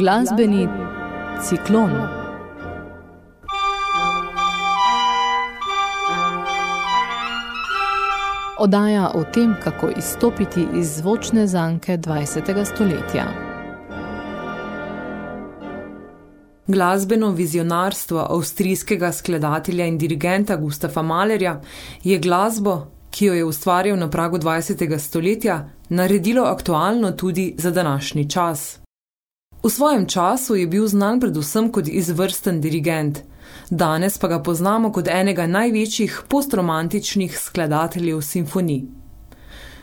Glasbeni ciklon. Odaja o tem, kako izstopiti iz zvočne zanke 20. stoletja. Glasbeno vizionarstvo avstrijskega skladatelja in dirigenta Gustafa Malerja je glasbo, ki jo je ustvaril na pragu 20. stoletja, naredilo aktualno tudi za današnji čas. V svojem času je bil znan predvsem kot izvrsten dirigent, danes pa ga poznamo kot enega največjih postromantičnih skladateljev simfonij.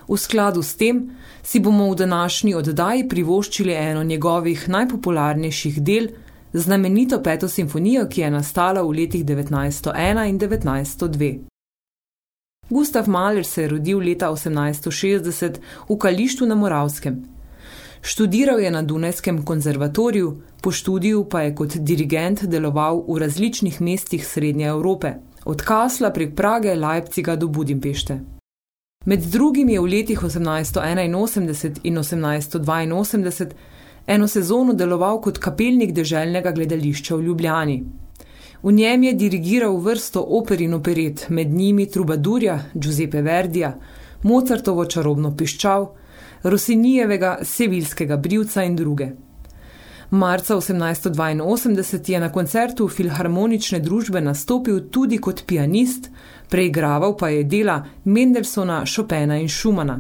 V skladu s tem si bomo v današnji oddaji privoščili eno njegovih najpopularnejših del, znamenito peto simfonijo, ki je nastala v letih 1901 in 1902. Gustav Mahler se je rodil leta 1860 v Kalištu na Moravskem. Študiral je na Dunajskem konzervatoriju, po študiju pa je kot dirigent deloval v različnih mestih Srednje Evrope, od Kasla prek Prage, Leipciga do Budimpešte. Med drugim je v letih 1881 in 1882 eno sezono deloval kot kapelnik deželnega gledališča v Ljubljani. V njem je dirigiral vrsto oper in operet, med njimi Trubadurja, Giuseppe Verdija, Mozartovo čarobno piščal, Rosinijevega sevilskega brivca in druge. Marca 1882 je na koncertu Filharmonične družbe nastopil tudi kot pianist, preigraval pa je dela Mendelsona, Chopina in Schumana.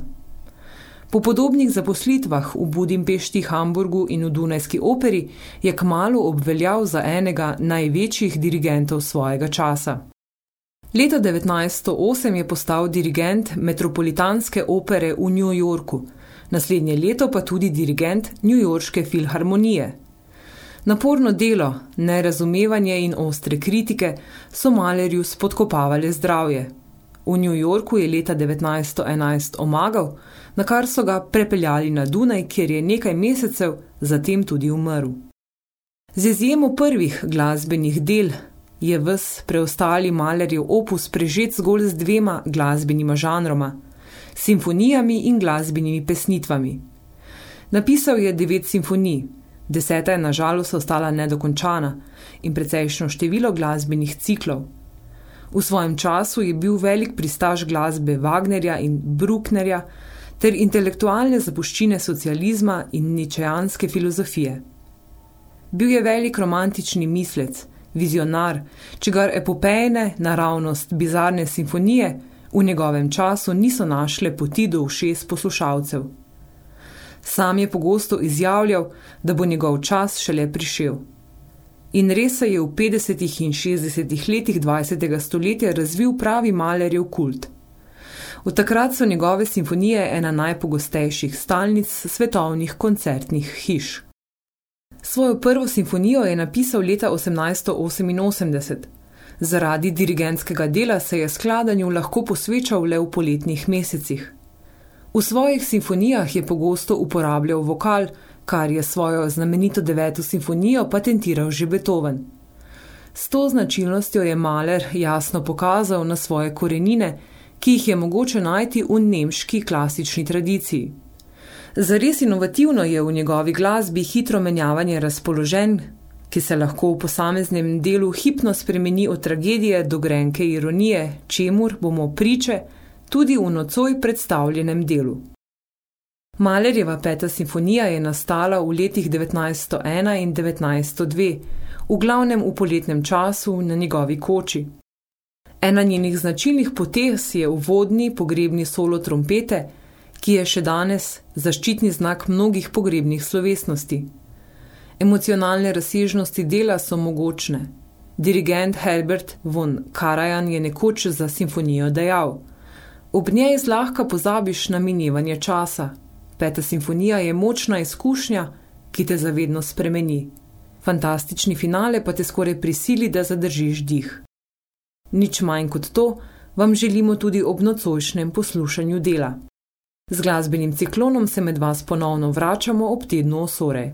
Po podobnih zaposlitvah v Budimpešti, Hamburgu in v Dunajski operi je kmalo obveljal za enega največjih dirigentov svojega časa. Leta 1908 je postal dirigent Metropolitanske opere v New Yorku, naslednje leto pa tudi dirigent New Yorkske filharmonije. Naporno delo, nerazumevanje in ostre kritike so Malerju spodkopavale zdravje. V New Yorku je leta 1911 omagal, na kar so ga prepeljali na Dunaj, kjer je nekaj mesecev zatem tudi umrl. Z izjemo prvih glasbenih del je ves preostali malerjev opus prežet zgolj z dvema glasbenima žanroma – simfonijami in glasbenimi pesnitvami. Napisal je devet simfonij, deseta je nažalost ostala nedokončana in precejšno število glasbenih ciklov. V svojem času je bil velik pristaž glasbe Wagnerja in Brucknerja, ter intelektualne zapuščine socializma in ničejanske filozofije. Bil je velik romantični mislec, vizionar, čigar epopejne naravnost bizarne simfonije v njegovem času niso našle poti do všes poslušalcev. Sam je pogosto izjavljal, da bo njegov čas šele prišel. In res se je v 50. in 60. letih 20. stoletja razvil pravi malerjev kult – Od takrat so njegove simfonije ena najpogostejših stalnic svetovnih koncertnih hiš. Svojo prvo simfonijo je napisal leta 1888. Zaradi dirigentskega dela se je skladanju lahko posvečal le v poletnih mesecih. V svojih simfonijah je pogosto uporabljal vokal, kar je svojo znamenito deveto simfonijo patentiral že Beethoven. S to značilnostjo je Mahler jasno pokazal na svoje korenine, ki jih je mogoče najti v nemški klasični tradiciji. Zares inovativno je v njegovi glasbi hitro menjavanje razpoložen, ki se lahko v posameznem delu hipno spremeni od tragedije do grenke ironije, čemur bomo priče tudi v nocoj predstavljenem delu. Malerjeva peta simfonija je nastala v letih 1901 in 1902, v glavnem v poletnem času na njegovi koči. Ena njenih značilnih potez je uvodni pogrebni solo trompete, ki je še danes zaščitni znak mnogih pogrebnih slovesnosti. Emocionalne razsežnosti dela so mogočne. Dirigent Herbert von Karajan je nekoč za simfonijo dejal: Ob njej zlahka pozabiš na minevanje časa. Peta simfonija je močna izkušnja, ki te zavedno spremeni. Fantastični finale pa te skoraj prisili, da zadržiš dih. Nič manj kot to vam želimo tudi ob nocojšnjem poslušanju dela. Z glasbenim ciklonom se med vas ponovno vračamo ob tednu osore.